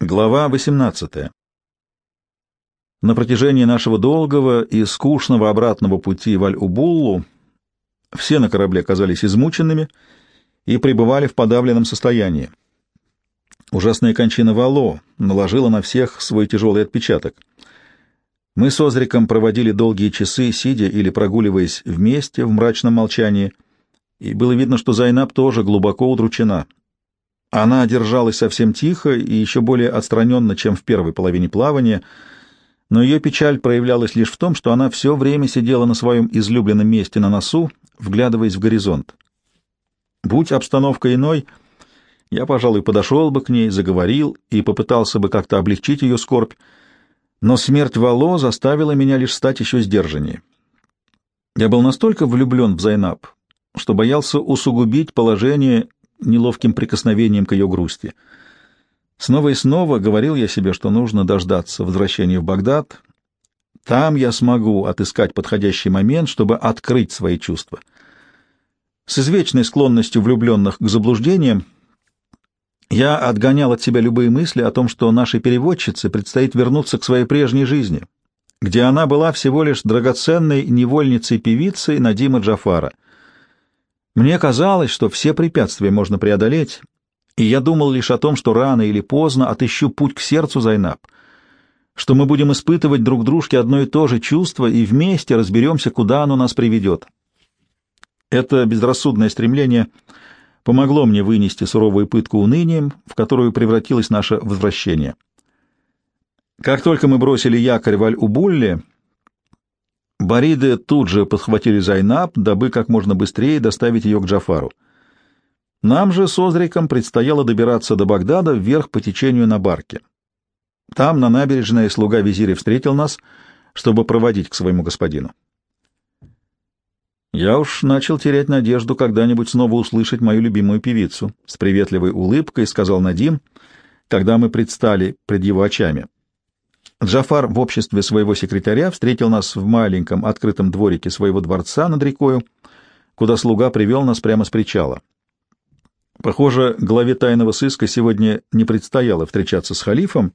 Глава 18. На протяжении нашего долгого и скучного обратного пути в Аль-Убуллу все на корабле оказались измученными и пребывали в подавленном состоянии. Ужасная кончина Вало наложила на всех свой тяжелый отпечаток. Мы с Озриком проводили долгие часы, сидя или прогуливаясь вместе в мрачном молчании, и было видно, что Зайнаб тоже глубоко удручена — она держалась совсем тихо и еще более отстраненно, чем в первой половине плавания, но ее печаль проявлялась лишь в том, что она все время сидела на своем излюбленном месте на носу, вглядываясь в горизонт. Будь обстановка иной, я, пожалуй, подошел бы к ней, заговорил и попытался бы как-то облегчить ее скорбь, но смерть Вало заставила меня лишь стать еще сдержаннее. Я был настолько влюблен в Зайнаб, что боялся усугубить положение неловким прикосновением к ее грусти. Снова и снова говорил я себе, что нужно дождаться возвращения в Багдад. Там я смогу отыскать подходящий момент, чтобы открыть свои чувства. С извечной склонностью влюбленных к заблуждениям я отгонял от себя любые мысли о том, что нашей переводчице предстоит вернуться к своей прежней жизни, где она была всего лишь драгоценной невольницей-певицей Надима Джафара — мне казалось, что все препятствия можно преодолеть, и я думал лишь о том, что рано или поздно отыщу путь к сердцу Зайнаб, что мы будем испытывать друг дружке одно и то же чувство и вместе разберемся, куда оно нас приведет. Это безрассудное стремление помогло мне вынести суровую пытку унынием, в которую превратилось наше возвращение. Как только мы бросили якорь в Аль-Убулле, Бариды тут же подхватили Зайнаб, дабы как можно быстрее доставить ее к Джафару. Нам же с Озриком предстояло добираться до Багдада вверх по течению на барке. Там, на набережной, слуга визиря встретил нас, чтобы проводить к своему господину. Я уж начал терять надежду когда-нибудь снова услышать мою любимую певицу. С приветливой улыбкой сказал Надим, когда мы предстали пред его очами. Джафар в обществе своего секретаря встретил нас в маленьком открытом дворике своего дворца над рекою, куда слуга привел нас прямо с причала. Похоже, главе тайного сыска сегодня не предстояло встречаться с халифом,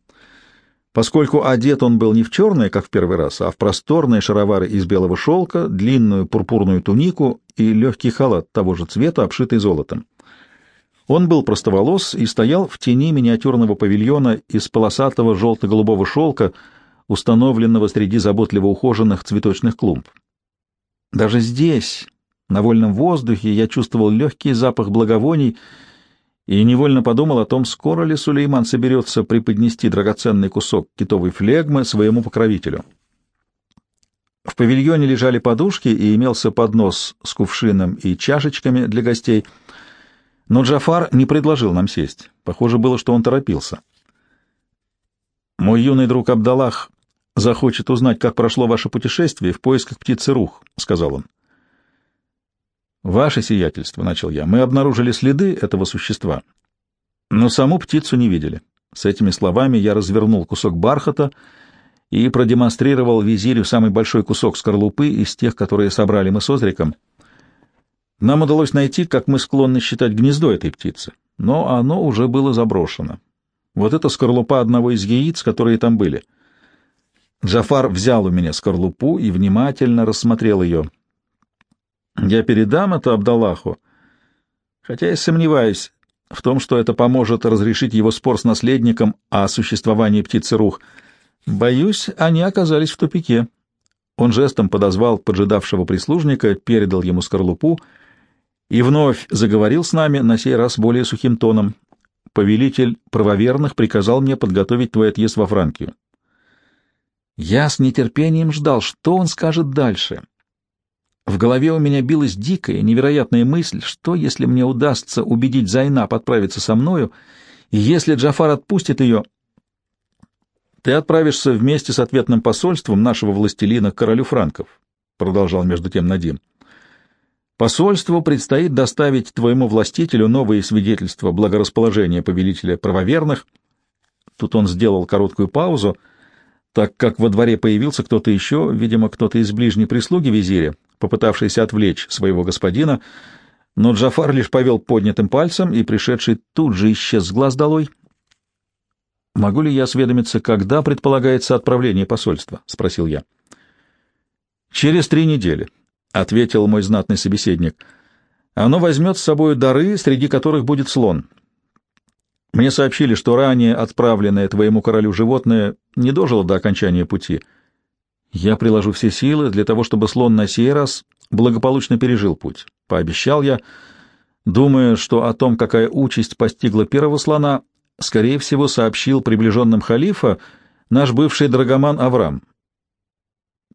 поскольку одет он был не в черное, как в первый раз, а в просторные шаровары из белого шелка, длинную пурпурную тунику и легкий халат того же цвета, обшитый золотом. Он был простоволос и стоял в тени миниатюрного павильона из полосатого желто-голубого шелка, установленного среди заботливо ухоженных цветочных клумб. Даже здесь, на вольном воздухе, я чувствовал легкий запах благовоний и невольно подумал о том, скоро ли Сулейман соберется преподнести драгоценный кусок китовой флегмы своему покровителю. В павильоне лежали подушки и имелся поднос с кувшином и чашечками для гостей — но Джафар не предложил нам сесть. Похоже было, что он торопился. «Мой юный друг Абдаллах захочет узнать, как прошло ваше путешествие в поисках птицы Рух», — сказал он. «Ваше сиятельство», — начал я, — «мы обнаружили следы этого существа, но саму птицу не видели». С этими словами я развернул кусок бархата и продемонстрировал визирю самый большой кусок скорлупы из тех, которые собрали мы с Озриком — нам удалось найти, как мы склонны считать, гнездо этой птицы, но оно уже было заброшено. Вот это скорлупа одного из яиц, которые там были. Джафар взял у меня скорлупу и внимательно рассмотрел ее. Я передам это Абдаллаху, хотя я сомневаюсь в том, что это поможет разрешить его спор с наследником о существовании птицы Рух. Боюсь, они оказались в тупике. Он жестом подозвал поджидавшего прислужника, передал ему скорлупу — и вновь заговорил с нами, на сей раз более сухим тоном. Повелитель правоверных приказал мне подготовить твой отъезд во Франкию. Я с нетерпением ждал, что он скажет дальше. В голове у меня билась дикая, невероятная мысль, что если мне удастся убедить Зайнаб отправиться со мною, и если Джафар отпустит ее, ты отправишься вместе с ответным посольством нашего властелина к королю франков, продолжал между тем Надим. Посольству предстоит доставить твоему властителю новые свидетельства благорасположения повелителя правоверных. Тут он сделал короткую паузу, так как во дворе появился кто-то еще, видимо, кто-то из ближней прислуги визиря, попытавшийся отвлечь своего господина, но Джафар лишь повел поднятым пальцем, и пришедший тут же исчез с глаз долой. «Могу ли я осведомиться, когда предполагается отправление посольства?» — спросил я. «Через три недели», — ответил мой знатный собеседник. «Оно возьмет с собой дары, среди которых будет слон. Мне сообщили, что ранее отправленное твоему королю животное не дожило до окончания пути. Я приложу все силы для того, чтобы слон на сей раз благополучно пережил путь. Пообещал я, думая, что о том, какая участь постигла первого слона, скорее всего, сообщил приближенным халифа наш бывший драгоман Авраам.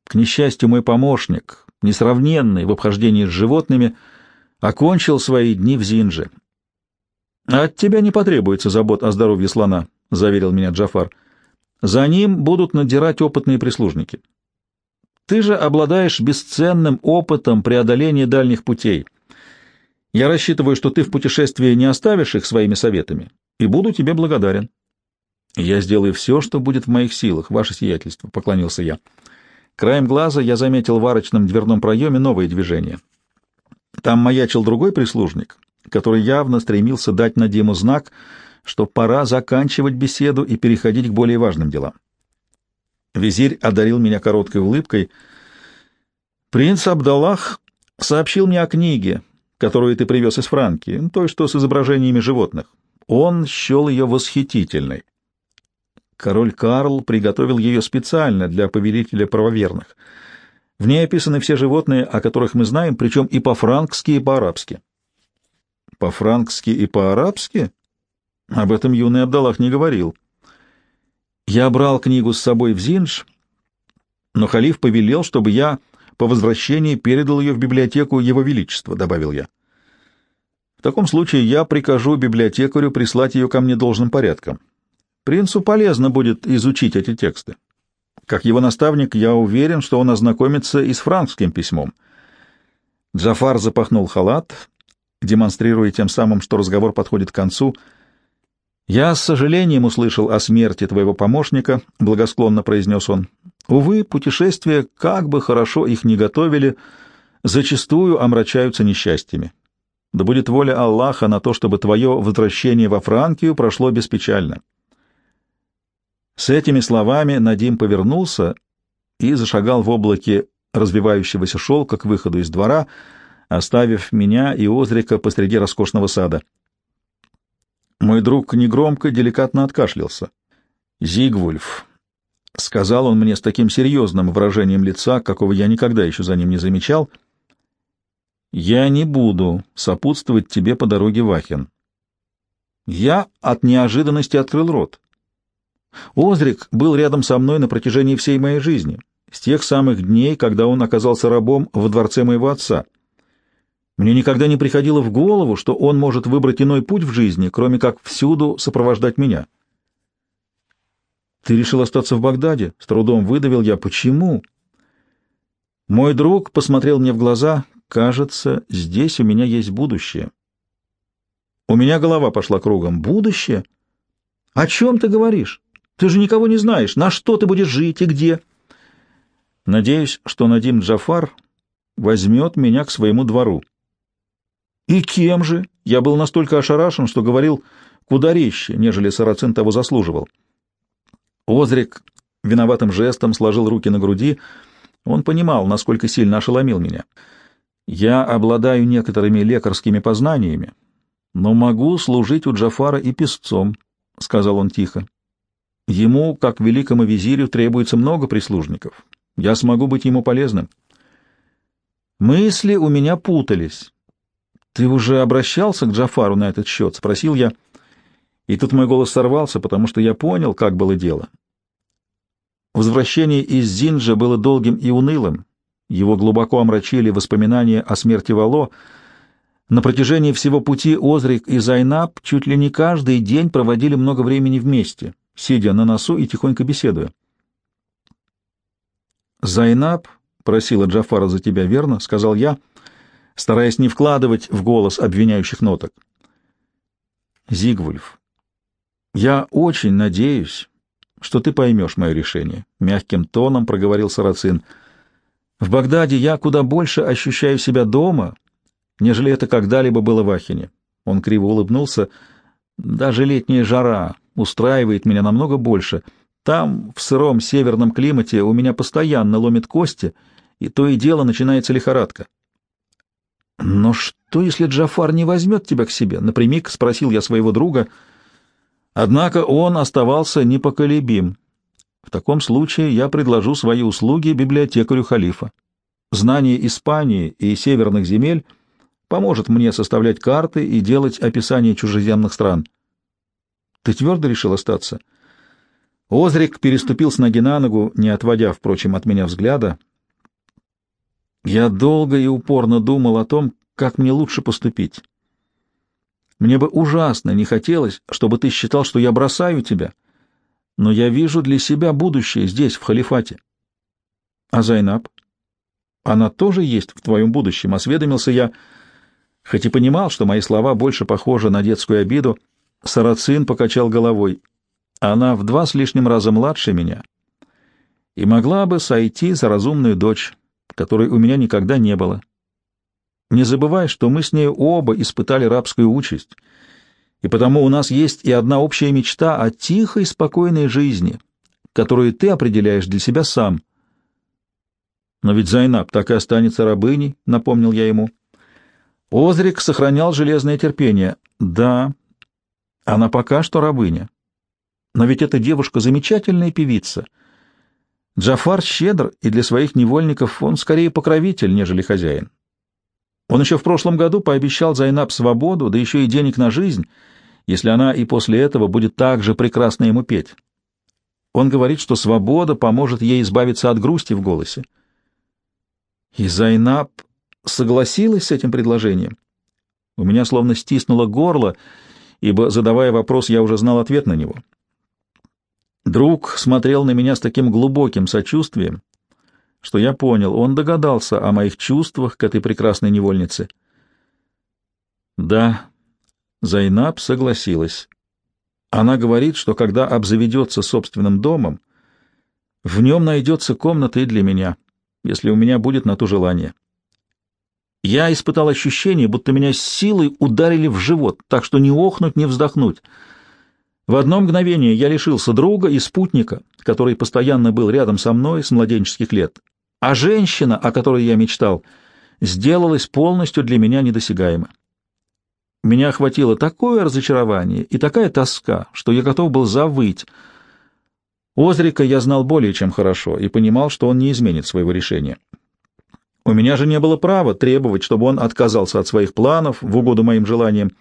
К несчастью, мой помощник, несравненный в обхождении с животными, окончил свои дни в Зинже. «От тебя не потребуется забот о здоровье слона», — заверил меня Джафар. «За ним будут надзирать опытные прислужники. Ты же обладаешь бесценным опытом преодоления дальних путей. Я рассчитываю, что ты в путешествии не оставишь их своими советами, и буду тебе благодарен». «Я сделаю все, что будет в моих силах, ваше сиятельство», — поклонился я. Краем глаза я заметил в арочном дверном проеме новое движение. Там маячил другой прислужник, который явно стремился дать Надиму знак, что пора заканчивать беседу и переходить к более важным делам. Визирь одарил меня короткой улыбкой. «Принц Абдаллах сообщил мне о книге, которую ты привез из Франки, той, что с изображениями животных. Он счел ее восхитительной. Король Карл приготовил ее специально для повелителя правоверных. В ней описаны все животные, о которых мы знаем, причем и по-франкски, и по-арабски. По-франкски и по-арабски? Об этом юный Абдаллах не говорил. Я брал книгу с собой в Зинж, но халиф повелел, чтобы я по возвращении передал ее в библиотеку Его Величества, — добавил я. В таком случае я прикажу библиотекарю прислать ее ко мне должным порядком. Принцу полезно будет изучить эти тексты. Как его наставник, я уверен, что он ознакомится и с франкским письмом. Джафар запахнул халат, демонстрируя тем самым, что разговор подходит к концу. «Я с сожалением услышал о смерти твоего помощника», — благосклонно произнес он. «Увы, путешествия, как бы хорошо их ни готовили, зачастую омрачаются несчастьями. Да будет воля Аллаха на то, чтобы твое возвращение во Франкию прошло беспечально». С этими словами Надим повернулся и зашагал в облаке развивающегося шелка к выходу из двора, оставив меня и Озрика посреди роскошного сада. Мой друг негромко, деликатно откашлялся. «Зигвульф», — сказал он мне с таким серьезным выражением лица, какого я никогда еще за ним не замечал, — «я не буду сопутствовать тебе по дороге в Ахен». Я от неожиданности открыл рот. Озрик был рядом со мной на протяжении всей моей жизни, с тех самых дней, когда он оказался рабом во дворце моего отца. Мне никогда не приходило в голову, что он может выбрать иной путь в жизни, кроме как всюду сопровождать меня. «Ты решил остаться в Багдаде?» — с трудом выдавил я. «Почему?» Мой друг посмотрел мне в глаза. «Кажется, здесь у меня есть будущее». У меня голова пошла кругом. «Будущее? О чем ты говоришь?» Ты же никого не знаешь. На что ты будешь жить и где? Надеюсь, что Надим Джафар возьмет меня к своему двору. И кем же? Я был настолько ошарашен, что говорил куда резче, нежели Сарацин того заслуживал. Озрик виноватым жестом сложил руки на груди. Он понимал, насколько сильно ошеломил меня. Я обладаю некоторыми лекарскими познаниями, но могу служить у Джафара и песцом, — сказал он тихо. Ему, как великому визирю, требуется много прислужников. Я смогу быть ему полезным. Мысли у меня путались. «Ты уже обращался к Джафару на этот счет?» — спросил я. И тут мой голос сорвался, потому что я понял, как было дело. Возвращение из Зинджа было долгим и унылым. Его глубоко омрачили воспоминания о смерти Вало. На протяжении всего пути Озрик и Зайнаб чуть ли не каждый день проводили много времени вместе сидя на носу и тихонько беседуя. «Зайнаб просила Джафара за тебя, верно?» — сказал я, стараясь не вкладывать в голос обвиняющих ноток. «Зигвульф, я очень надеюсь, что ты поймешь мое решение», — мягким тоном проговорил Сарацин. «В Багдаде я куда больше ощущаю себя дома, нежели это когда-либо было в Ахине». Он криво улыбнулся. «Даже летняя жара, устраивает меня намного больше. Там, в сыром северном климате, у меня постоянно ломит кости, и то и дело начинается лихорадка. «Но что, если Джафар не возьмет тебя к себе?» — напрямик спросил я своего друга. Однако он оставался непоколебим. В таком случае я предложу свои услуги библиотекарю халифа. Знание Испании и северных земель поможет мне составлять карты и делать описание чужеземных стран. Ты твердо решил остаться? Озрик переступил с ноги на ногу, не отводя, впрочем, от меня взгляда. Я долго и упорно думал о том, как мне лучше поступить. Мне бы ужасно не хотелось, чтобы ты считал, что я бросаю тебя, но я вижу для себя будущее здесь, в халифате. А Зайнаб? Она тоже есть в твоем будущем, осведомился я, хоть и понимал, что мои слова больше похожи на детскую обиду. Сарацин покачал головой. Она в два с лишним раза младше меня и могла бы сойти за разумную дочь, которой у меня никогда не было. Не забывай, что мы с ней оба испытали рабскую участь, и потому у нас есть и одна общая мечта о тихой, спокойной жизни, которую ты определяешь для себя сам. Но ведь Зайнаб так и останется рабыней, — напомнил я ему. Озрик сохранял железное терпение. Да, она пока что рабыня. Но ведь эта девушка замечательная певица. Джафар щедр, и для своих невольников он скорее покровитель, нежели хозяин. Он еще в прошлом году пообещал Зайнаб свободу, да еще и денег на жизнь, если она и после этого будет так же прекрасно ему петь. Он говорит, что свобода поможет ей избавиться от грусти в голосе. И Зайнаб согласилась с этим предложением. У меня словно стиснуло горло, ибо, задавая вопрос, я уже знал ответ на него. Друг смотрел на меня с таким глубоким сочувствием, что я понял, он догадался о моих чувствах к этой прекрасной невольнице. Да, Зайнаб согласилась. Она говорит, что когда обзаведется собственным домом, в нем найдется комната и для меня, если у меня будет на то желание. Я испытал ощущение, будто меня силой ударили в живот, так что ни охнуть, ни вздохнуть. В одно мгновение я лишился друга и спутника, который постоянно был рядом со мной с младенческих лет а женщина, о которой я мечтал, сделалась полностью для меня недосягаема. Меня охватило такое разочарование и такая тоска, что я готов был завыть. Озрика я знал более чем хорошо и понимал, что он не изменит своего решения. У меня же не было права требовать, чтобы он отказался от своих планов в угоду моим желаниям.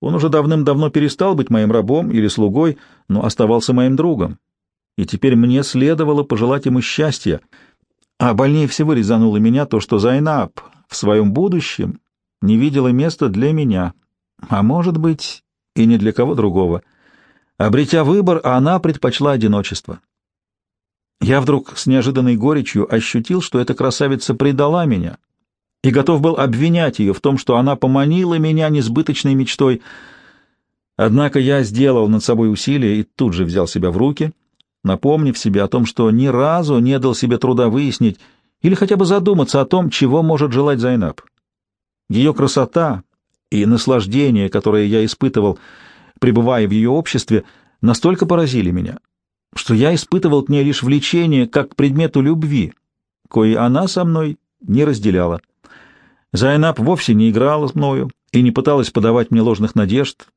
Он уже давным-давно перестал быть моим рабом или слугой, но оставался моим другом. И теперь мне следовало пожелать ему счастья — а больнее всего резануло меня то, что Зайнаб в своем будущем не видела места для меня, а может быть и не для кого другого. Обретя выбор, она предпочла одиночество. Я вдруг с неожиданной горечью ощутил, что эта красавица предала меня, и готов был обвинять ее в том, что она поманила меня несбыточной мечтой. Однако я сделал над собой усилие и тут же взял себя в руки — напомнив себе о том, что ни разу не дал себе труда выяснить или хотя бы задуматься о том, чего может желать Зайнаб. Ее красота и наслаждение, которое я испытывал, пребывая в ее обществе, настолько поразили меня, что я испытывал к ней лишь влечение как к предмету любви, кое она со мной не разделяла. Зайнаб вовсе не играла со мною и не пыталась подавать мне ложных надежд.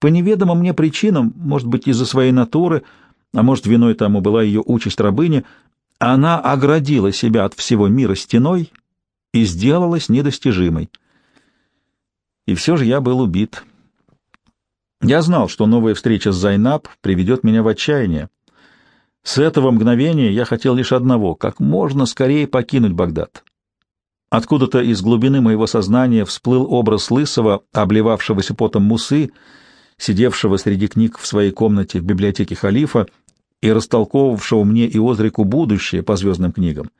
По неведомым мне причинам, может быть, из-за своей натуры — а может, виной тому была ее участь рабыни, она оградила себя от всего мира стеной и сделалась недостижимой. И все же я был убит. Я знал, что новая встреча с Зайнаб приведет меня в отчаяние. С этого мгновения я хотел лишь одного — как можно скорее покинуть Багдад. Откуда-то из глубины моего сознания всплыл образ лысого, обливавшегося потом мусы, сидевшего среди книг в своей комнате в библиотеке халифа, и растолковывавшего мне и Озрику будущее по звездным книгам.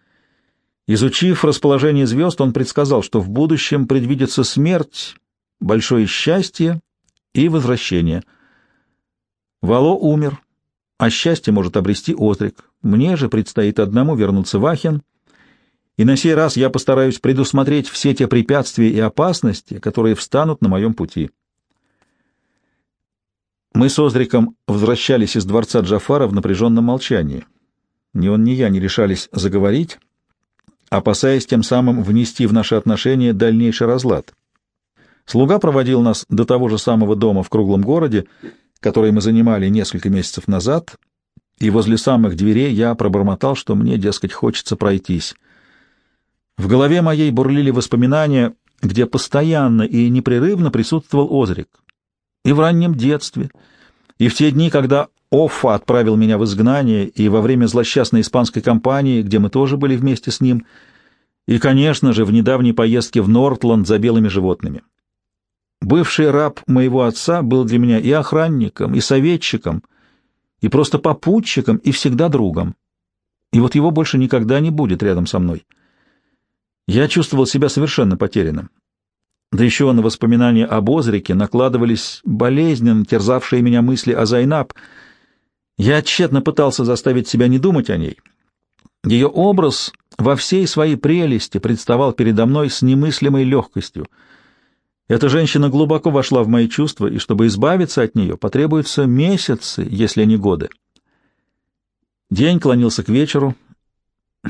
Изучив расположение звезд, он предсказал, что в будущем предвидится смерть, большое счастье и возвращение. Вало умер, а счастье может обрести Озрик. Мне же предстоит одному вернуться в Ахен, и на сей раз я постараюсь предусмотреть все те препятствия и опасности, которые встанут на моем пути. Мы с Озриком возвращались из дворца Джафара в напряженном молчании. Ни он, ни я не решались заговорить, опасаясь тем самым внести в наши отношения дальнейший разлад. Слуга проводил нас до того же самого дома в круглом городе, который мы занимали несколько месяцев назад, и возле самых дверей я пробормотал, что мне, дескать, хочется пройтись. В голове моей бурлили воспоминания, где постоянно и непрерывно присутствовал Озрик. И в раннем детстве, и в те дни, когда Оффа отправил меня в изгнание, и во время злосчастной испанской кампании, где мы тоже были вместе с ним, и, конечно же, в недавней поездке в Нортланд за белыми животными. Бывший раб моего отца был для меня и охранником, и советчиком, и просто попутчиком, и всегда другом. И вот его больше никогда не будет рядом со мной. Я чувствовал себя совершенно потерянным. Да еще на воспоминания об Озрике накладывались болезненно терзавшие меня мысли о Зайнаб — я тщетно пытался заставить себя не думать о ней. Ее образ во всей своей прелести представал передо мной с немыслимой легкостью. Эта женщина глубоко вошла в мои чувства, и чтобы избавиться от нее, потребуются месяцы, если не годы. День клонился к вечеру.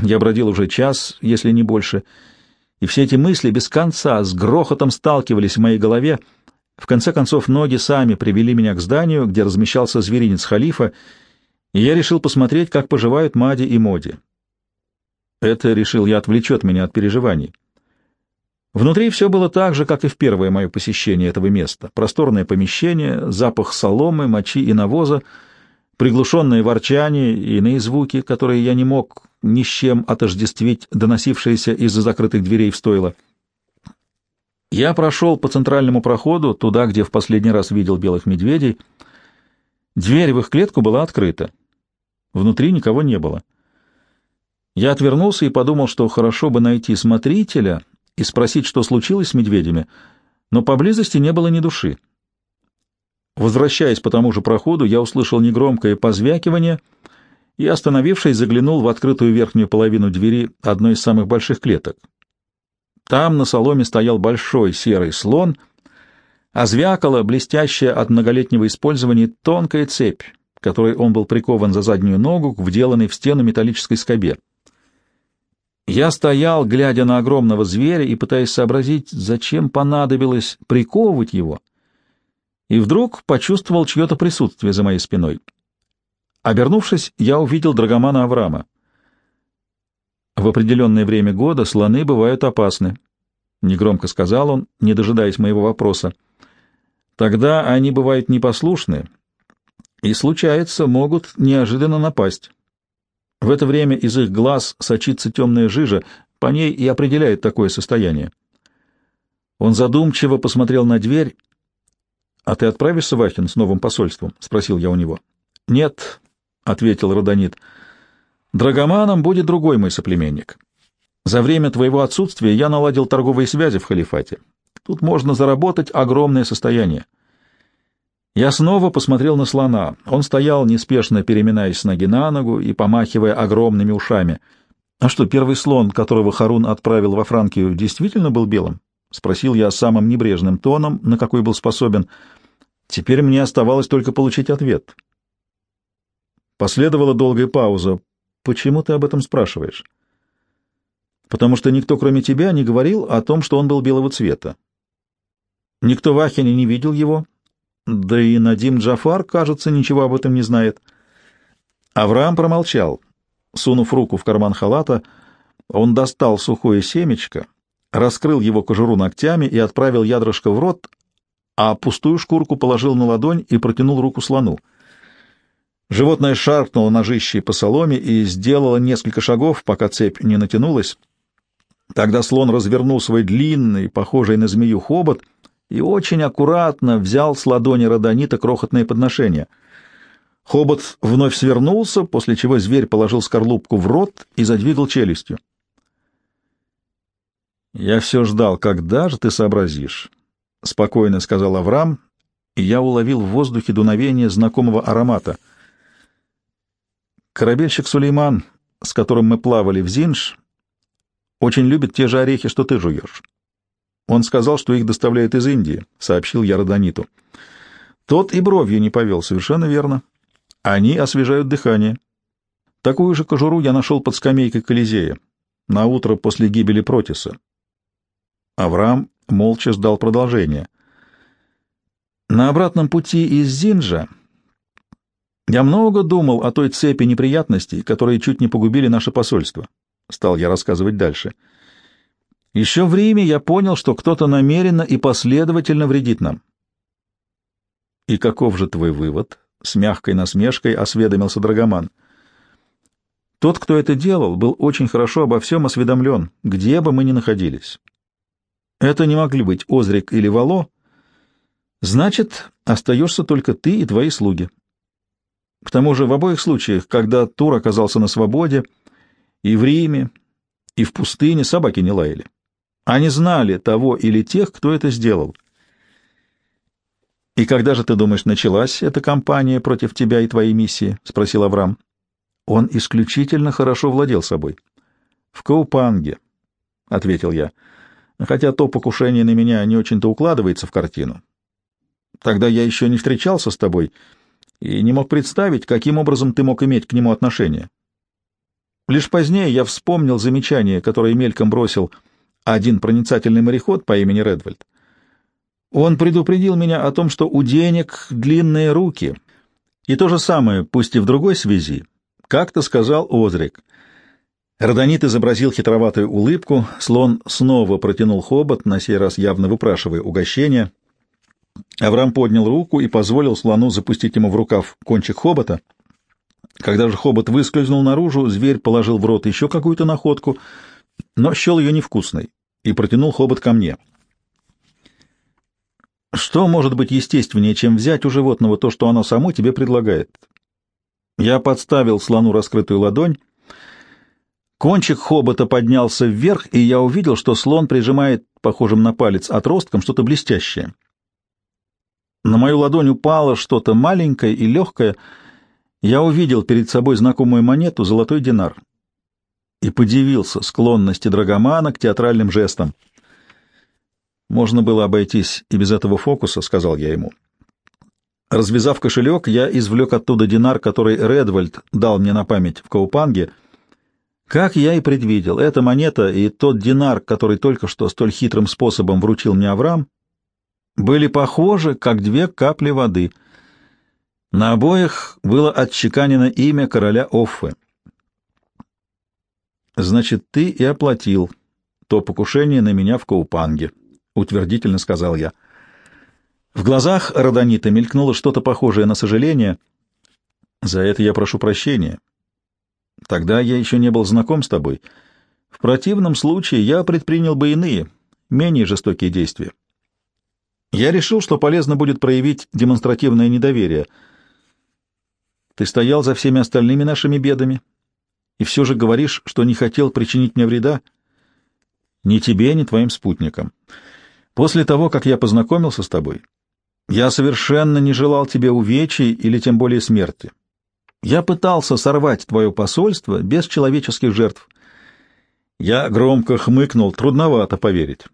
Я бродил уже час, если не больше, и все эти мысли без конца с грохотом сталкивались в моей голове, в конце концов, ноги сами привели меня к зданию, где размещался зверинец халифа, и я решил посмотреть, как поживают Мади и Моди. Это, решил я, отвлечет меня от переживаний. Внутри все было так же, как и в первое мое посещение этого места. Просторное помещение, запах соломы, мочи и навоза, приглушенное ворчание и иные звуки, которые я не мог ни с чем отождествить, доносившиеся из-за закрытых дверей в стойло. Я прошел по центральному проходу, туда, где в последний раз видел белых медведей. Дверь в их клетку была открыта. Внутри никого не было. Я отвернулся и подумал, что хорошо бы найти смотрителя и спросить, что случилось с медведями, но поблизости не было ни души. Возвращаясь по тому же проходу, я услышал негромкое позвякивание и, остановившись, заглянул в открытую верхнюю половину двери одной из самых больших клеток. Там на соломе стоял большой серый слон, а звякала блестящая от многолетнего использования тонкая цепь, которой он был прикован за заднюю ногу к вделанной в стену металлической скобе. Я стоял, глядя на огромного зверя и пытаясь сообразить, зачем понадобилось приковывать его, и вдруг почувствовал чье-то присутствие за моей спиной. Обернувшись, я увидел драгомана Авраама. В определенное время года слоны бывают опасны, — негромко сказал он, не дожидаясь моего вопроса. Тогда они бывают непослушны и, случается, могут неожиданно напасть. В это время из их глаз сочится темная жижа, по ней и определяет такое состояние. Он задумчиво посмотрел на дверь. — А ты отправишься в Ахен с новым посольством? — спросил я у него. — Нет, — ответил Родонит. — Драгоманом будет другой мой соплеменник. За время твоего отсутствия я наладил торговые связи в халифате. Тут можно заработать огромное состояние. Я снова посмотрел на слона. Он стоял, неспешно переминаясь с ноги на ногу и помахивая огромными ушами. «А что, первый слон, которого Харун отправил во Франкию, действительно был белым?» — спросил я самым небрежным тоном, на какой был способен. Теперь мне оставалось только получить ответ. Последовала долгая пауза. «Почему ты об этом спрашиваешь?» «Потому что никто, кроме тебя, не говорил о том, что он был белого цвета. Никто в Ахене не видел его, да и Надим Джафар, кажется, ничего об этом не знает. Авраам промолчал. Сунув руку в карман халата, он достал сухое семечко, раскрыл его кожуру ногтями и отправил ядрышко в рот, а пустую шкурку положил на ладонь и протянул руку слону. Животное шаркнуло ножищей по соломе и сделало несколько шагов, пока цепь не натянулась. Тогда слон развернул свой длинный, похожий на змею хобот и очень аккуратно взял с ладони Родонита крохотное подношение. Хобот вновь свернулся, после чего зверь положил скорлупку в рот и задвигал челюстью. «Я все ждал, когда же ты сообразишь?» — спокойно сказал Авраам, и я уловил в воздухе дуновение знакомого аромата. «Корабельщик Сулейман, с которым мы плавали в Зинж, очень любит те же орехи, что ты жуешь. Он сказал, что их доставляют из Индии, — сообщил я Родониту. Тот и бровью не повел, совершенно верно. Они освежают дыхание. Такую же кожуру я нашел под скамейкой Колизея на утро после гибели Протиса. Авраам молча ждал продолжения. На обратном пути из Зинджа я много думал о той цепи неприятностей, которые чуть не погубили наше посольство. Стал я рассказывать дальше. Еще в Риме я понял, что кто-то намеренно и последовательно вредит нам. И каков же твой вывод? С мягкой насмешкой осведомился Драгоман. Тот, кто это делал, был очень хорошо обо всем осведомлен, где бы мы ни находились. Это не могли быть Озрик или Вало. Значит, остаешься только ты и твои слуги. К тому же в обоих случаях, когда Тур оказался на свободе, и в Риме, и в пустыне собаки не лаяли. Они знали того или тех, кто это сделал. «И когда же, ты думаешь, началась эта кампания против тебя и твоей миссии?» — спросил Авраам. Он исключительно хорошо владел собой. «В Каупанге», — ответил я, хотя то покушение на меня не очень-то укладывается в картину. Тогда я еще не встречался с тобой и не мог представить, каким образом ты мог иметь к нему отношение. Лишь позднее я вспомнил замечание, которое мельком бросил один проницательный мореход по имени Редвальд. Он предупредил меня о том, что у денег длинные руки. И то же самое, пусть и в другой связи, как-то сказал Озрик. Родонит изобразил хитроватую улыбку, слон снова протянул хобот, на сей раз явно выпрашивая угощение. Авраам поднял руку и позволил слону запустить ему в рукав кончик хобота. Когда же хобот выскользнул наружу, зверь положил в рот еще какую-то находку, но счел ее невкусной и протянул хобот ко мне. Что может быть естественнее, чем взять у животного то, что оно само тебе предлагает? Я подставил слону раскрытую ладонь. Кончик хобота поднялся вверх, и я увидел, что слон прижимает, похожим на палец, отростком что-то блестящее. На мою ладонь упало что-то маленькое и легкое. Я увидел перед собой знакомую монету, золотой динар, и подивился склонности Драгомана к театральным жестам. Можно было обойтись и без этого фокуса, — сказал я ему. Развязав кошелек, я извлек оттуда динар, который Редвальд дал мне на память в Каупанге. Как я и предвидел, эта монета и тот динар, который только что столь хитрым способом вручил мне Авраам, были похожи, как две капли воды. На обоих было отчеканено имя короля Оффы. «Значит, ты и оплатил то покушение на меня в Каупанге», — утвердительно сказал я. В глазах Родонита мелькнуло что-то похожее на сожаление. «За это я прошу прощения. Тогда я еще не был знаком с тобой. В противном случае я предпринял бы иные, менее жестокие действия. Я решил, что полезно будет проявить демонстративное недоверие. Ты стоял за всеми остальными нашими бедами, и все же говоришь, что не хотел причинить мне вреда ни тебе, ни твоим спутникам». После того, как я познакомился с тобой, я совершенно не желал тебе увечий или тем более смерти. Я пытался сорвать твое посольство без человеческих жертв. Я громко хмыкнул, трудновато поверить.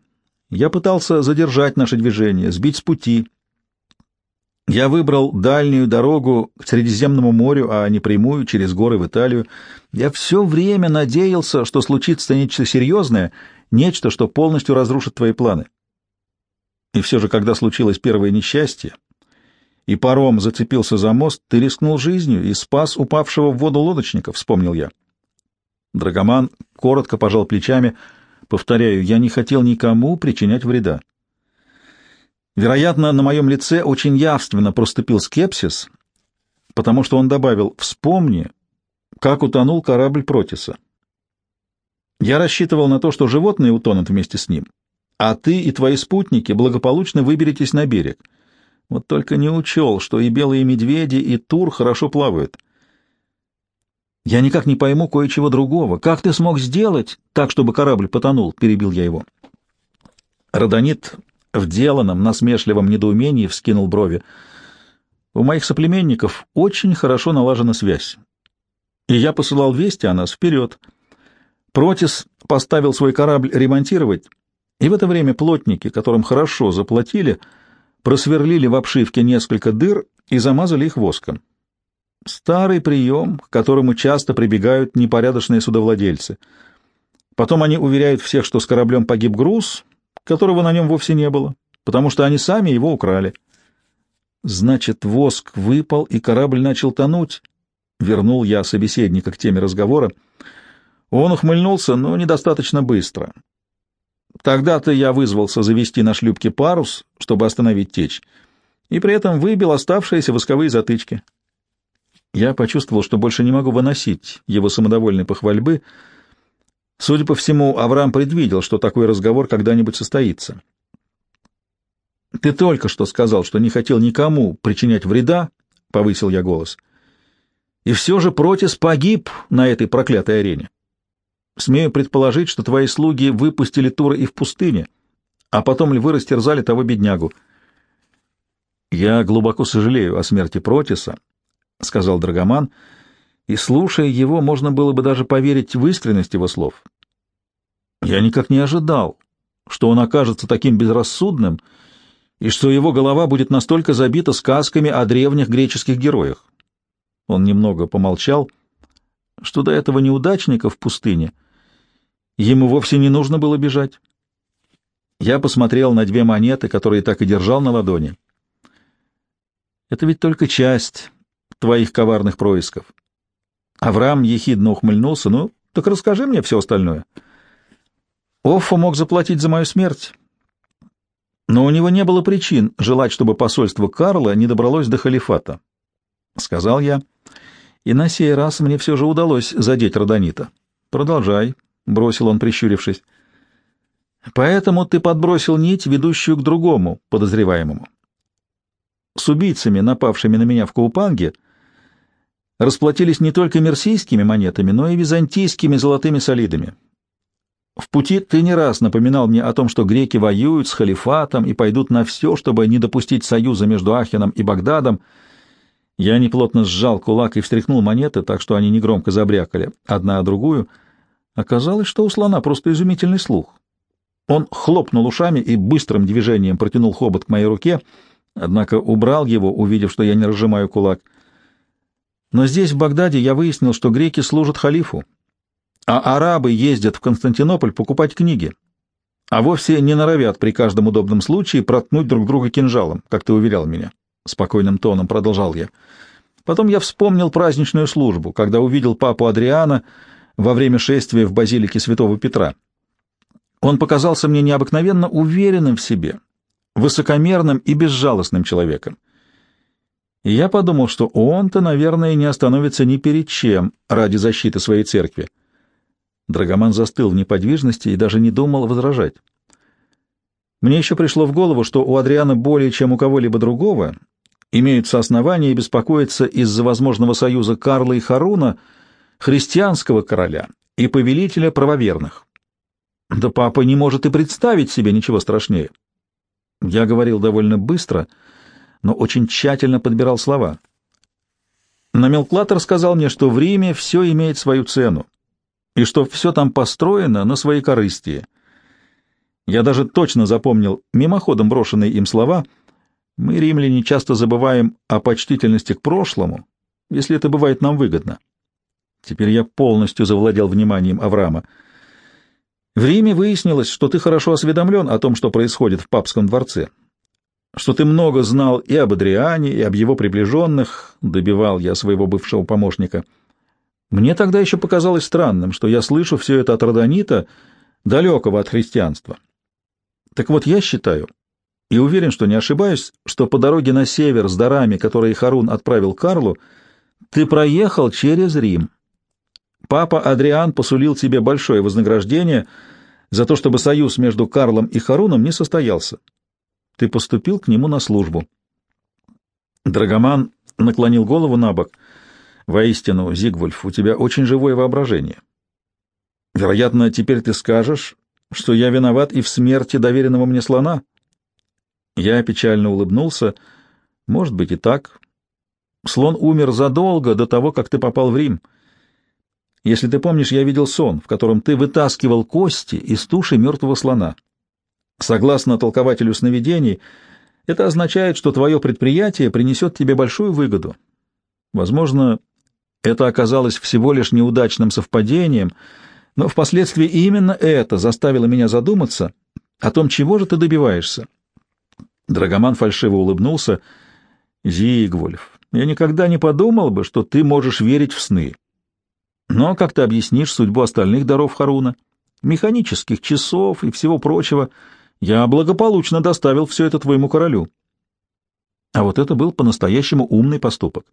Я пытался задержать наше движение, сбить с пути. Я выбрал дальнюю дорогу к Средиземному морю, а не прямую через горы в Италию. Я все время надеялся, что случится нечто серьезное, нечто, что полностью разрушит твои планы. И все же, когда случилось первое несчастье, и паром зацепился за мост, ты рискнул жизнью и спас упавшего в воду лодочника, — вспомнил я. Драгоман коротко пожал плечами. Повторяю, я не хотел никому причинять вреда. Вероятно, на моем лице очень явственно проступил скепсис, потому что он добавил «Вспомни, как утонул корабль Протиса». Я рассчитывал на то, что животные утонут вместе с ним, а ты и твои спутники благополучно выберетесь на берег. Вот только не учел, что и белые медведи, и тур хорошо плавают. Я никак не пойму кое-чего другого. Как ты смог сделать так, чтобы корабль потонул? Перебил я его. Родонит в деланном, насмешливом недоумении вскинул брови. У моих соплеменников очень хорошо налажена связь. И я посылал вести о нас вперед. Протис поставил свой корабль ремонтировать, и в это время плотники, которым хорошо заплатили, просверлили в обшивке несколько дыр и замазали их воском. Старый прием, к которому часто прибегают непорядочные судовладельцы. Потом они уверяют всех, что с кораблем погиб груз, которого на нем вовсе не было, потому что они сами его украли. Значит, воск выпал, и корабль начал тонуть. Вернул я собеседника к теме разговора. Он ухмыльнулся, но недостаточно быстро. Тогда-то я вызвался завести на шлюпке парус, чтобы остановить течь, и при этом выбил оставшиеся восковые затычки. Я почувствовал, что больше не могу выносить его самодовольной похвальбы. Судя по всему, Авраам предвидел, что такой разговор когда-нибудь состоится. «Ты только что сказал, что не хотел никому причинять вреда», — повысил я голос. «И все же Протис погиб на этой проклятой арене. Смею предположить, что твои слуги выпустили Тура и в пустыне, а потом львы растерзали того беднягу. Я глубоко сожалею о смерти Протиса, — сказал Драгоман, и, слушая его, можно было бы даже поверить в искренность его слов. Я никак не ожидал, что он окажется таким безрассудным и что его голова будет настолько забита сказками о древних греческих героях. Он немного помолчал, что до этого неудачника в пустыне — Ему вовсе не нужно было бежать. Я посмотрел на две монеты, которые так и держал на ладони. Это ведь только часть твоих коварных происков. Авраам ехидно ухмыльнулся. Ну, так расскажи мне все остальное. Оффа мог заплатить за мою смерть. Но у него не было причин желать, чтобы посольство Карла не добралось до халифата. Сказал я, и на сей раз мне все же удалось задеть Родонита. Продолжай, бросил он, прищурившись. Поэтому ты подбросил нить, ведущую к другому подозреваемому. С убийцами, напавшими на меня в Каупанге, расплатились не только мерсийскими монетами, но и византийскими золотыми солидами. В пути ты не раз напоминал мне о том, что греки воюют с халифатом и пойдут на все, чтобы не допустить союза между Ахеном и Багдадом. Я неплотно сжал кулак и встряхнул монеты, так что они негромко забрякали одна о другую — Оказалось, что у слона просто изумительный слух. Он хлопнул ушами и быстрым движением протянул хобот к моей руке, однако убрал его, увидев, что я не разжимаю кулак. Но здесь, в Багдаде, я выяснил, что греки служат халифу, а арабы ездят в Константинополь покупать книги, а вовсе не норовят при каждом удобном случае проткнуть друг друга кинжалом, как ты уверял меня. Спокойным тоном продолжал я. Потом я вспомнил праздничную службу, когда увидел папу Адриана — во время шествия в базилике святого Петра. Он показался мне необыкновенно уверенным в себе, высокомерным и безжалостным человеком. И я подумал, что он-то, наверное, не остановится ни перед чем ради защиты своей церкви. Драгоман застыл в неподвижности и даже не думал возражать. Мне еще пришло в голову, что у Адриана более чем у кого-либо другого имеются основания беспокоиться из-за возможного союза Карла и Харуна — христианского короля и повелителя правоверных. Да папа не может и представить себе ничего страшнее. Я говорил довольно быстро, но очень тщательно подбирал слова. Номенклатор сказал мне, что в Риме все имеет свою цену, и что все там построено на своей корысти. Я даже точно запомнил мимоходом брошенные им слова. Мы, римляне, часто забываем о почтительности к прошлому, если это бывает нам выгодно. Теперь я полностью завладел вниманием Авраама. В Риме выяснилось, что ты хорошо осведомлен о том, что происходит в папском дворце, что ты много знал и об Адриане, и об его приближенных, добивал я своего бывшего помощника. Мне тогда еще показалось странным, что я слышу все это от Родонита, далекого от христианства. Так вот, я считаю, и уверен, что не ошибаюсь, что по дороге на север с дарами, которые Харун отправил Карлу, ты проехал через Рим. Папа Адриан посулил тебе большое вознаграждение за то, чтобы союз между Карлом и Харуном не состоялся. Ты поступил к нему на службу. Драгоман наклонил голову на бок. Воистину, Зигвульф, у тебя очень живое воображение. Вероятно, теперь ты скажешь, что я виноват и в смерти доверенного мне слона. Я печально улыбнулся. Может быть и так. Слон умер задолго до того, как ты попал в Рим. — если ты помнишь, я видел сон, в котором ты вытаскивал кости из туши мертвого слона. Согласно толкователю сновидений, Это означает, что твое предприятие принесет тебе большую выгоду. Возможно, это оказалось всего лишь неудачным совпадением, но впоследствии именно это заставило меня задуматься о том, чего же ты добиваешься. Драгоман фальшиво улыбнулся. «Зигвольф, я никогда не подумал бы, что ты можешь верить в сны. Но как ты объяснишь судьбу остальных даров Харуна, механических часов и всего прочего? Я благополучно доставил все это твоему королю». А вот это был по-настоящему умный поступок.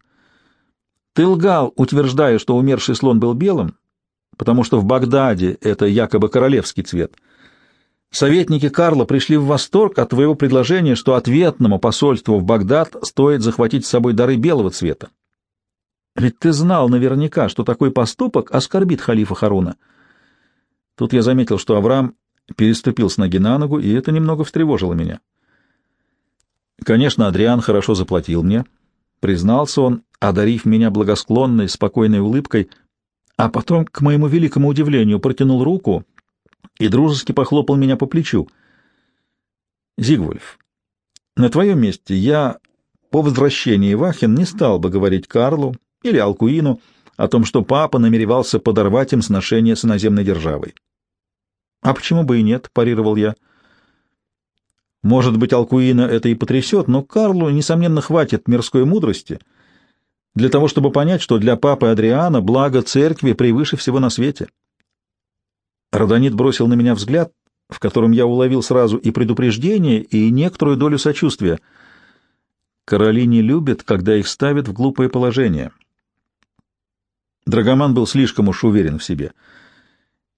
Ты лгал, утверждая, что умерший слон был белым, потому что в Багдаде это якобы королевский цвет. Советники Карла пришли в восторг от твоего предложения, что ответному посольству в Багдад стоит захватить с собой дары белого цвета. Ведь ты знал наверняка, что такой поступок оскорбит халифа Харуна. Тут я заметил, что Авраам переступил с ноги на ногу, и это немного встревожило меня. Конечно, Адриан хорошо заплатил мне, признался он, одарив меня благосклонной, спокойной улыбкой, а потом, к моему великому удивлению, протянул руку и дружески похлопал меня по плечу. «Зигвульф, на твоем месте я по возвращении в Ахен не стал бы говорить Карлу или Алкуину о том, что папа намеревался подорвать им сношение с иноземной державой. «А почему бы и нет?» — парировал я. «Может быть, Алкуина это и потрясет, но Карлу, несомненно, хватит мирской мудрости — для того, чтобы понять, что для папы Адриана благо церкви превыше всего на свете. Родонит бросил на меня взгляд, в котором я уловил сразу и предупреждение, и некоторую долю сочувствия. Короли не любят, когда их ставят в глупое положение. Драгоман был слишком уж уверен в себе.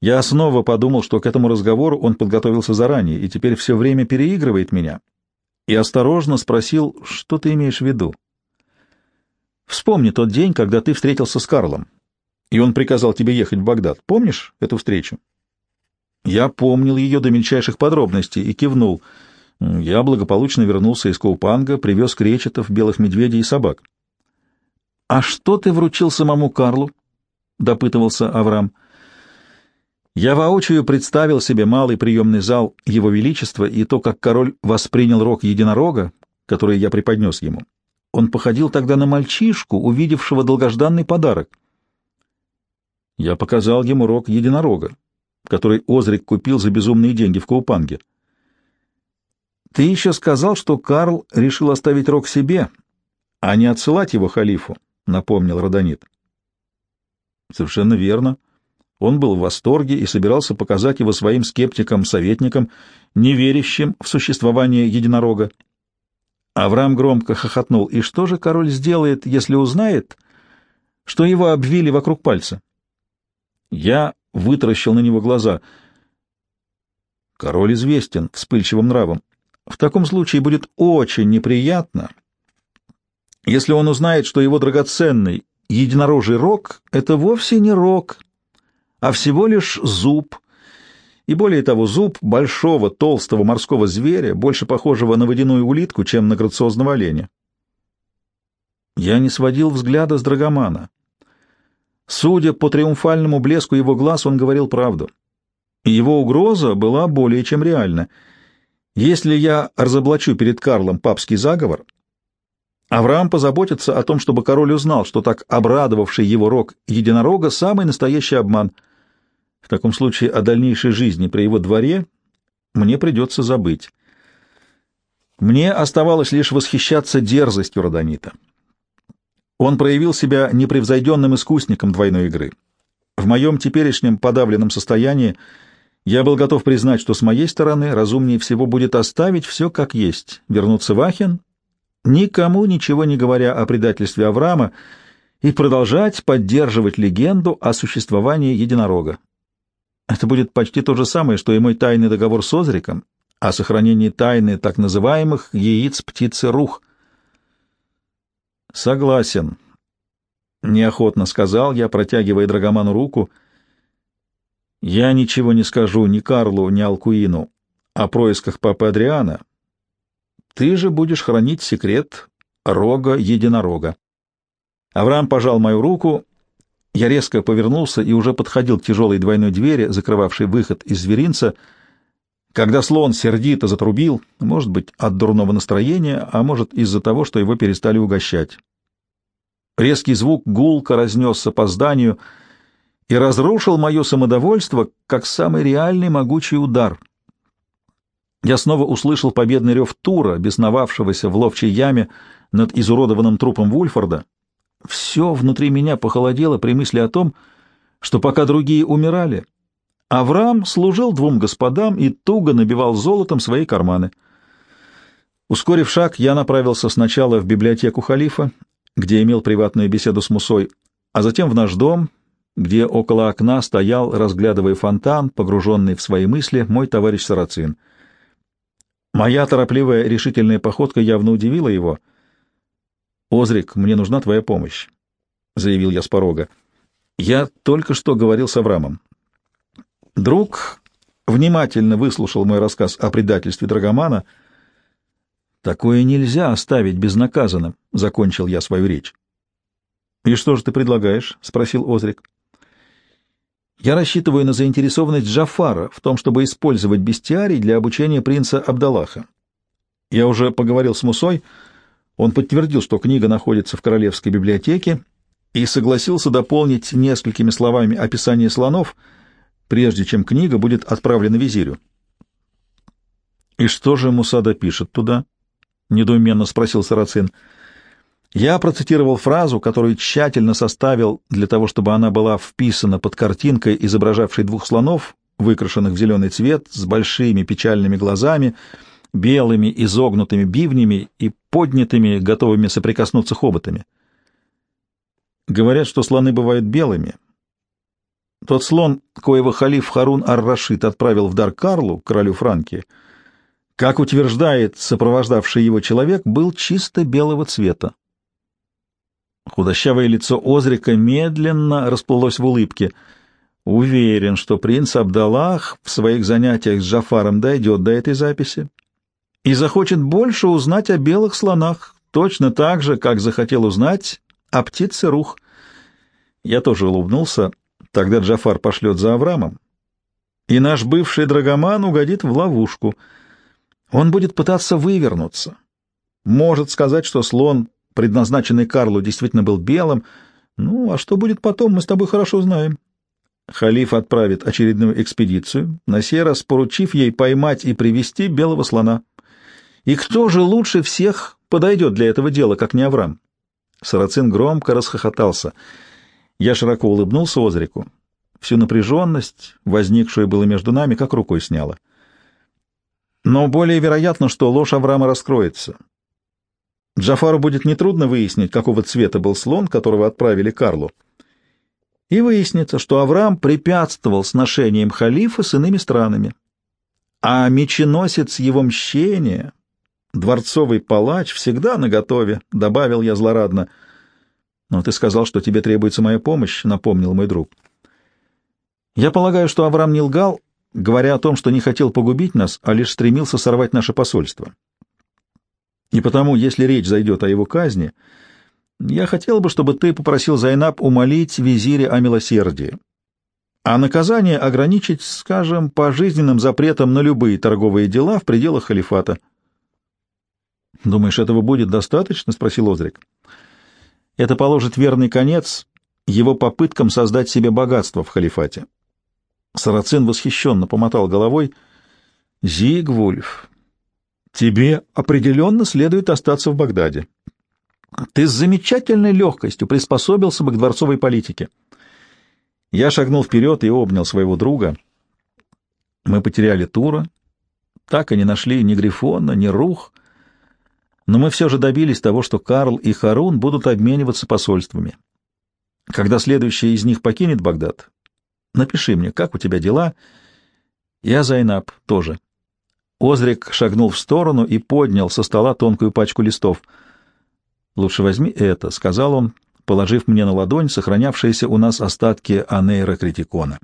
Я снова подумал, что к этому разговору он подготовился заранее и теперь все время переигрывает меня, и осторожно спросил, что ты имеешь в виду. Вспомни тот день, когда ты встретился с Карлом, и он приказал тебе ехать в Багдад. Помнишь эту встречу? Я помнил ее до мельчайших подробностей и кивнул. Я благополучно вернулся из Коупанга, привез кречетов, белых медведей и собак. — А что ты вручил самому Карлу? — допытывался Авраам. Я воочию представил себе малый приемный зал Его Величества и то, как король воспринял рог единорога, который я преподнес ему. Он походил тогда на мальчишку, увидевшего долгожданный подарок. Я показал ему рог единорога, который Озрик купил за безумные деньги в Каупанге. Ты еще сказал, что Карл решил оставить рог себе, а не отсылать его халифу, — напомнил Родонит. Совершенно верно. Он был в восторге и собирался показать его своим скептикам-советникам, не верящим в существование единорога. Авраам громко хохотнул. «И что же король сделает, если узнает, что его обвили вокруг пальца?» Я вытаращил на него глаза. Король известен вспыльчивым нравом. В таком случае будет очень неприятно, если он узнает, что его драгоценный единорожий рог — это вовсе не рог, а всего лишь зуб — и более того, зуб большого толстого морского зверя, больше похожего на водяную улитку, чем на грациозного оленя. Я не сводил взгляда с Драгомана. Судя по триумфальному блеску его глаз, он говорил правду. И его угроза была более чем реальна. Если я разоблачу перед Карлом папский заговор, Авраам позаботится о том, чтобы король узнал, что так обрадовавший его рог единорога — самый настоящий обман — в таком случае о дальнейшей жизни при его дворе мне придется забыть. Мне оставалось лишь восхищаться дерзостью Родонита. Он проявил себя непревзойденным искусником двойной игры. В моем теперешнем подавленном состоянии я был готов признать, что с моей стороны разумнее всего будет оставить все как есть, вернуться в Ахен, никому ничего не говоря о предательстве Авраама, и продолжать поддерживать легенду о существовании единорога. Это будет почти то же самое, что и мой тайный договор с Озриком о сохранении тайны так называемых яиц птицы рух. Согласен. Неохотно сказал я, протягивая Драгоману руку. Я ничего не скажу ни Карлу, ни Алкуину о происках папы Адриана. Ты же будешь хранить секрет рога единорога. Авраам пожал мою руку я резко повернулся и уже подходил к тяжелой двойной двери, закрывавшей выход из зверинца, когда слон сердито затрубил, может быть, от дурного настроения, а может, из-за того, что его перестали угощать. Резкий звук гулко разнесся по зданию и разрушил мое самодовольство, как самый реальный могучий удар. Я снова услышал победный рев Тура, бесновавшегося в ловчей яме над изуродованным трупом Вульфорда. Все внутри меня похолодело при мысли о том, что пока другие умирали, Авраам служил двум господам и туго набивал золотом свои карманы. Ускорив шаг, я направился сначала в библиотеку халифа, где имел приватную беседу с Мусой, а затем в наш дом, где около окна стоял, разглядывая фонтан, погруженный в свои мысли, мой товарищ Сарацин. Моя торопливая решительная походка явно удивила его. «Озрик, мне нужна твоя помощь», — заявил я с порога. «Я только что говорил с Аврамом. Друг внимательно выслушал мой рассказ о предательстве Драгомана. «Такое нельзя оставить безнаказанным», — закончил я свою речь. «И что же ты предлагаешь?» — спросил Озрик. «Я рассчитываю на заинтересованность Джафара в том, чтобы использовать бестиарий для обучения принца Абдалаха. Я уже поговорил с Мусой, он подтвердил, что книга находится в Королевской библиотеке, и согласился дополнить несколькими словами описание слонов — прежде чем книга будет отправлена визирю. «И что же Мусада пишет туда?» — недоуменно спросил Сарацин. Я процитировал фразу, которую тщательно составил для того, чтобы она была вписана под картинкой, изображавшей двух слонов, выкрашенных в зеленый цвет, с большими печальными глазами, белыми изогнутыми бивнями и поднятыми, готовыми соприкоснуться хоботами. Говорят, что слоны бывают белыми — тот слон, коего халиф Харун ар-Рашид отправил в дар Карлу, королю Франки, как утверждает сопровождавший его человек, был чисто белого цвета. Худощавое лицо Озрика медленно расплылось в улыбке. Уверен, что принц Абдаллах в своих занятиях с Джафаром дойдет до этой записи и захочет больше узнать о белых слонах, точно так же, как захотел узнать о птице Рух. Я тоже улыбнулся. Тогда Джафар пошлет за Авраамом, и наш бывший драгоман угодит в ловушку. Он будет пытаться вывернуться. Может сказать, что слон, предназначенный Карлу, действительно был белым. Ну, а что будет потом, мы с тобой хорошо знаем. Халиф отправит очередную экспедицию, на сей раз поручив ей поймать и привести белого слона. И кто же лучше всех подойдет для этого дела, как не Авраам? Сарацин громко расхохотался — я широко улыбнулся Озрику. Всю напряженность, возникшую было между нами, как рукой сняло. Но более вероятно, что ложь Авраама раскроется. Джафару будет нетрудно выяснить, какого цвета был слон, которого отправили Карлу. И выяснится, что Авраам препятствовал сношениям халифа с иными странами. А меченосец его мщения, дворцовый палач, всегда наготове, — добавил я злорадно, — «Но ты сказал, что тебе требуется моя помощь», — напомнил мой друг. «Я полагаю, что Авраам не лгал, говоря о том, что не хотел погубить нас, а лишь стремился сорвать наше посольство. И потому, если речь зайдет о его казни, я хотел бы, чтобы ты попросил Зайнаб умолить визиря о милосердии, а наказание ограничить, скажем, пожизненным запретом на любые торговые дела в пределах халифата». «Думаешь, этого будет достаточно?» — спросил Озрик. Это положит верный конец его попыткам создать себе богатство в халифате. Сарацин восхищенно помотал головой. «Зигвульф, тебе определенно следует остаться в Багдаде. Ты с замечательной легкостью приспособился бы к дворцовой политике». Я шагнул вперед и обнял своего друга. Мы потеряли Тура, так и не нашли ни Грифона, ни Рух — но мы все же добились того, что Карл и Харун будут обмениваться посольствами. Когда следующий из них покинет Багдад, напиши мне, как у тебя дела. Я Зайнаб тоже. Озрик шагнул в сторону и поднял со стола тонкую пачку листов. «Лучше возьми это», — сказал он, положив мне на ладонь сохранявшиеся у нас остатки анейра критикона.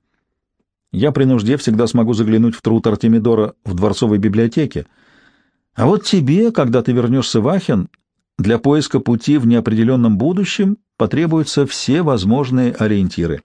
«Я при нужде всегда смогу заглянуть в труд Артемидора в дворцовой библиотеке», а вот тебе, когда ты вернешься в Ахен, для поиска пути в неопределенном будущем потребуются все возможные ориентиры.